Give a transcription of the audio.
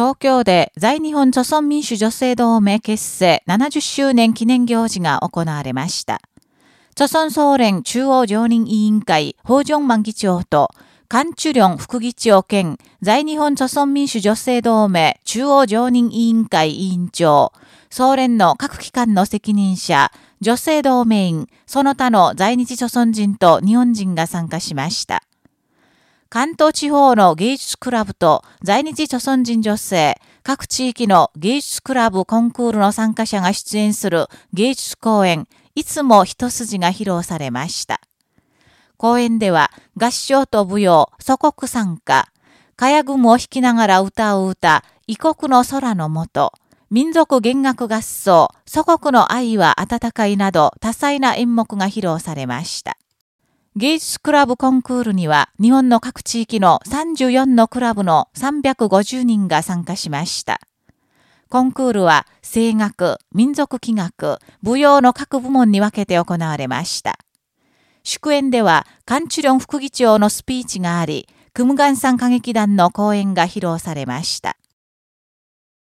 東京で在日本朝鮮民主女性同盟結成70周年記念行事が行われました。朝鮮総連中央常任委員会、法正万議長と、カンチュリョン副議長兼在日本朝鮮民主女性同盟中央常任委員会委員長、総連の各機関の責任者、女性同盟員、その他の在日朝鮮人と日本人が参加しました。関東地方の芸術クラブと在日朝鮮人女性、各地域の芸術クラブコンクールの参加者が出演する芸術公演、いつも一筋が披露されました。公演では合唱と舞踊、祖国参加、かやぐむを弾きながら歌う歌、異国の空の下、民族弦楽合奏、祖国の愛は温かいなど多彩な演目が披露されました。芸術クラブコンクールには日本の各地域の34のクラブの350人が参加しました。コンクールは声楽、民族器楽、舞踊の各部門に分けて行われました。祝宴では、カンチュリョン副議長のスピーチがあり、クムガンサン歌劇団の公演が披露されました。